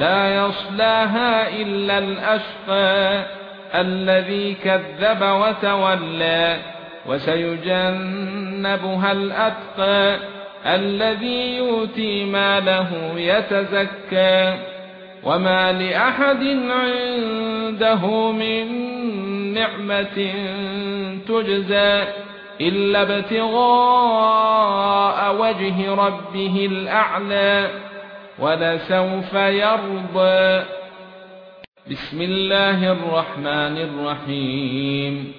لا يصلاها إلا الأشقى الذي كذب وتولى وسيجنبها الأتقى الذي يؤتي ماله يتزكى. وما لأحد عنده من نعمة تجزى إلا ابتغاء وجه ربه الأعلى. ولسوف يرضى. بسم الله الرحمن الرحيم.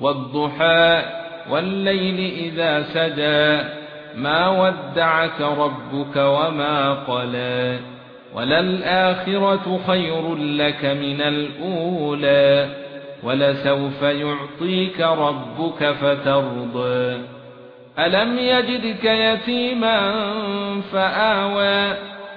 والضحى والليل إذا سجى. ما ودعك ربك وما قلى. وللآخرة خير لك من الأولى. ولسوف يعطيك ربك فترضى. ألم يجدك يتيما فآوى.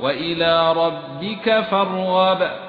وإلى ربك فارغب.